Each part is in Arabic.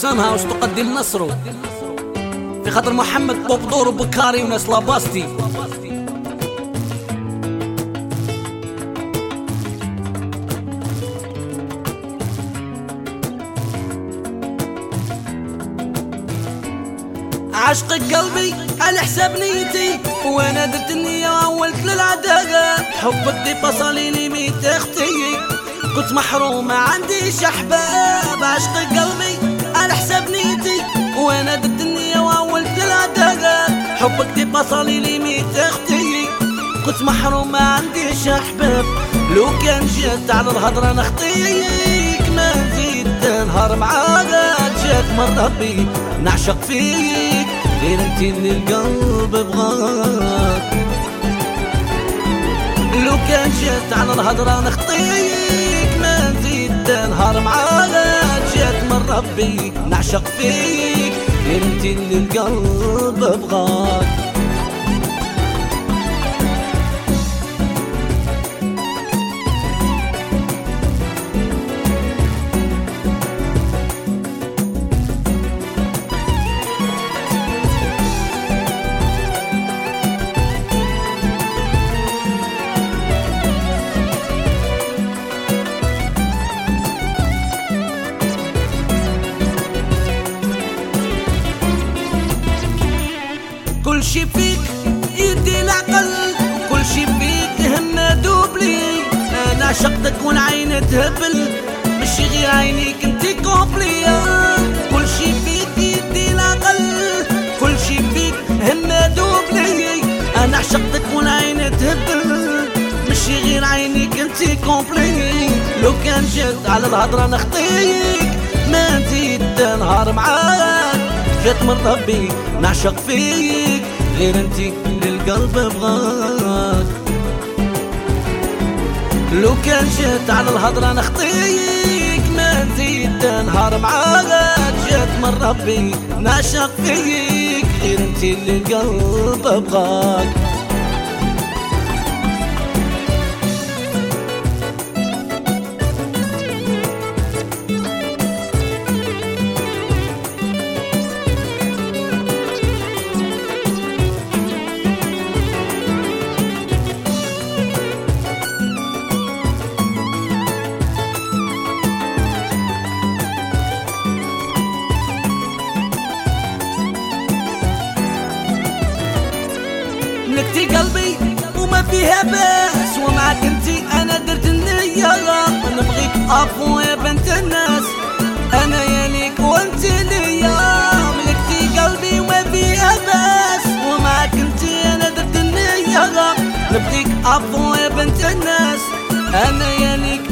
سان هاوس تقدم نصره. في خاطر محمد بوبدور وبكاري وناس لاباستي. عشق قلبي على حساب نيتي وأنا درت النية وولت للعداقة حبك دي بصلي لي ميت أختي. كنت محرومة عنديش احباب عشق قلبي درت النية وولت للعداقة حبك دي بصلي لي ميت أختي. كنت محرومة عنديش احباب لو كان جات على الهضرة نخطيك ما نزيد نهار معاك جات مرة بي نعشق فيك. غير أنت اللي القلب بغاك. لو كان جات على الهضرة نخطيك ما نزيد نهار معاك جات مرة بي نعشق فيك. انت اللي القلب بغاك عشقتك والعين تهبل. مش غير عينيك انتي complet كل شي فيك يدي العقل كل شي فيك همنا doublé أنا عشقتك والعين تهبل. مش غير عينيك انتي complet لو كان جات على الهضرة نخطيك ما نزيد نهار معاك. جات من ربي نعشق فيك. غير أنتي للقلب بغاك لو كان جات على الهضرة نخطيك ما نزيد نهار معاك. جات من ربي نعشق فيك. غير انتي للقلب بغاك ملكتي قلبي وما فيها بأس ومعك انتي أنا درت النية نبغيك افو يا بنت الناس أنا يا ليك ليا. ملكتي قلبي وما فيها بأس ومعك انتي أنا درت النية نبغيك افو يا بنت الناس أنا يا ليك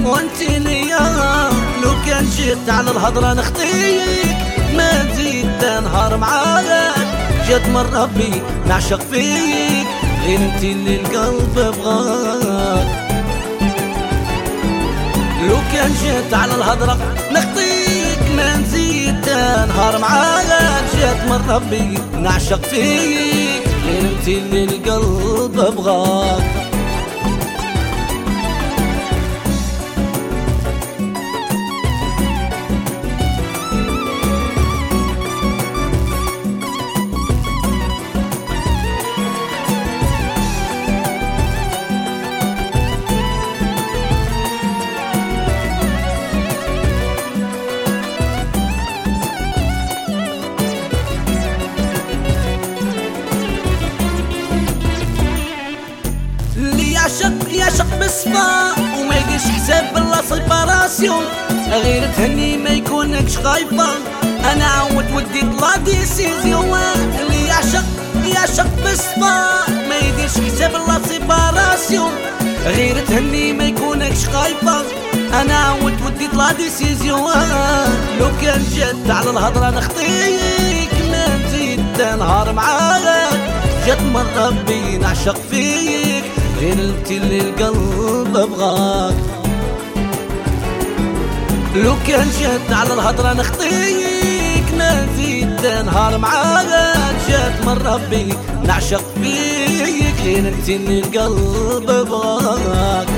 ليا. لو كان جيت على الهضرة نخطيك ما نزيد نهار معاك جات من ربي نعشق فيك. انت اللي القلب بغاك لو كان جات على الهضرة نخطيك ما نزيد. نهار معاك جات من ربي نعشق فيك. انت اللي القلب بغاك يعشق يعشق بالصفا وما يديرش حساب بلا séparation غير تهني ما يكونكش خايفة. أنا عاود وديت la décision اللي يعشق يعشق بالصفا ما يديرش حساب بلا séparation غير تهني ما يكونكش خايفة. أنا عاود وديت la décision لو كان جات على الهضرة نخطيك ما نزيد نهار معاك. جات من ربي نعشق فيك. غير اللي القلب بغاك لو كان جات على الهضرة نخطيك نزيد نهار معاك. جات من ربي نعشق فيك غير اللي القلب بغاك